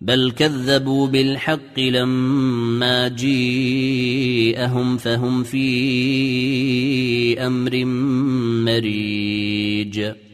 بل كذبوا بالحق لما جيءهم فهم في أمر مريج.